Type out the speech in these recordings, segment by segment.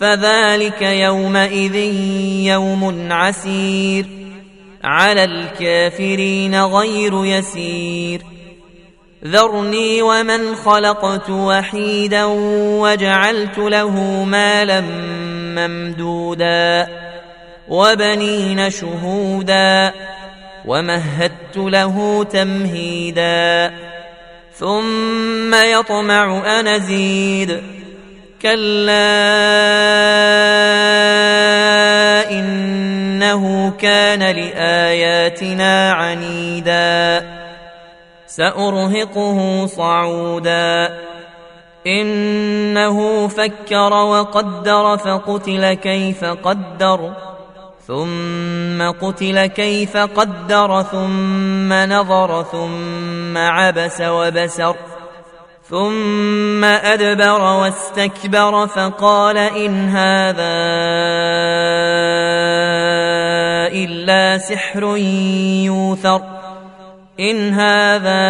فذلك يومئذ يوم عسير. على الكافرين غير يسير. ذرني ومن خلقت وحيدا وجعلت له مالا ممدودا وبنين شهودا ومهدت له تمهيدا. ثم يطمع أن أزيد. كلا إنه كان لآياتنا عنيدا سأرهقه صعودا إنه فكر وقدر فقتل كيف قدر ثم قتل كيف قدر ثم نظر ثم عبس وبسر ثم أدبر واستكبر فقال إن هذا إلا سحر يوثر إن هذا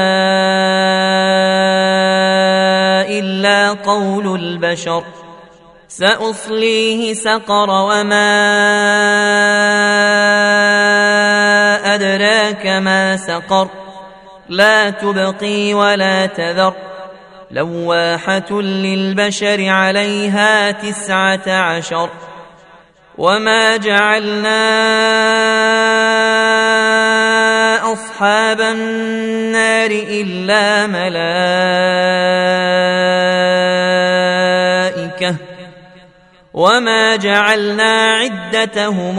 إلا قول البشر سأصليه سقر وما أدراك ما سقر لا تبقي ولا تذر لواحة للبشر عليها تسعة عشر وما جعلنا أصحاب النار إلا ملائكة وما جعلنا عدتهم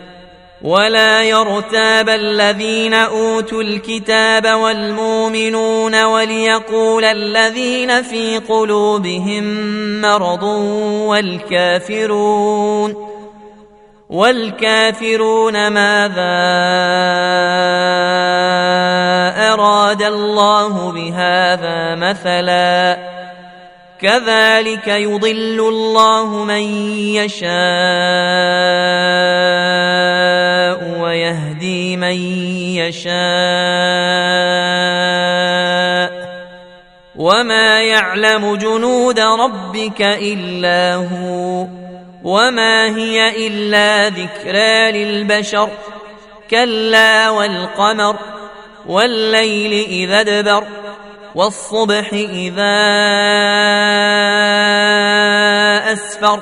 ولا يرتاب الذين أوتوا الكتاب والمؤمنون وليقول الذين في قلوبهم مرض والكافرون والكافرون ماذا أراد الله بهذا مثلا كذلك يضل الله من يشاء ويهدي من يشاء وما يعلم جنود ربك إلا هو وما هي إلا ذكرى للبشر كلا والقمر والليل إذا ادبر والصبح إذا أسفر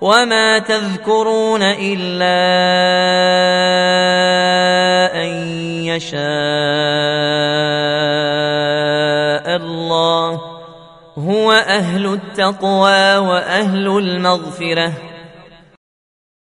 وما تذكرون الا ان يشاء الله هو أهل التقوى واهل المغفره